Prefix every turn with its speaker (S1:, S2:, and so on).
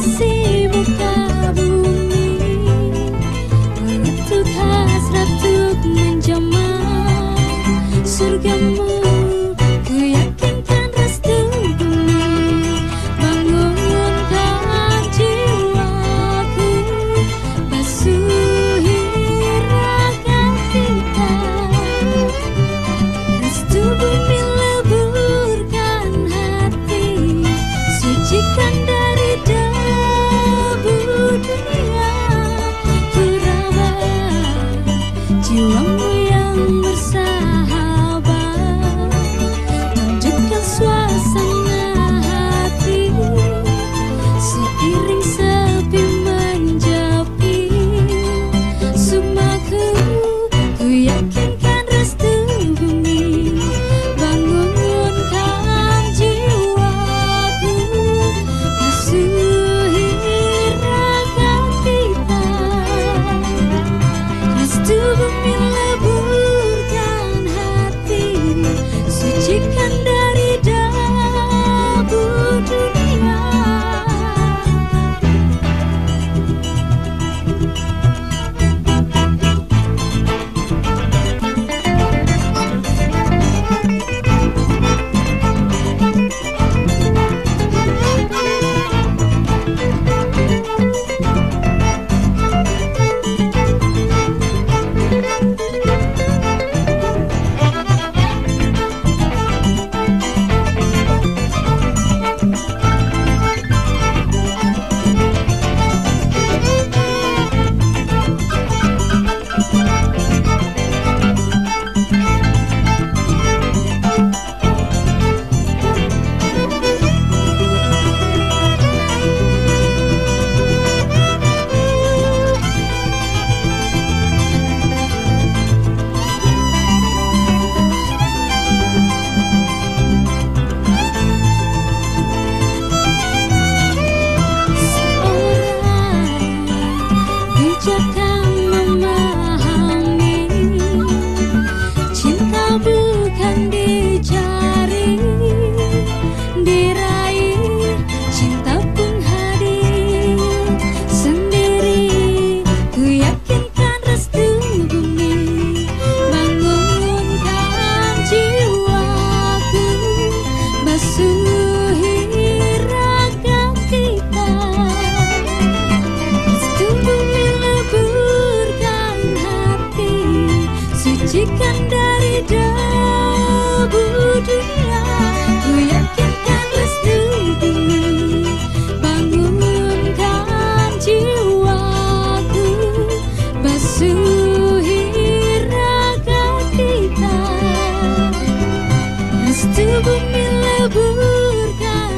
S1: see Kebun meleburkan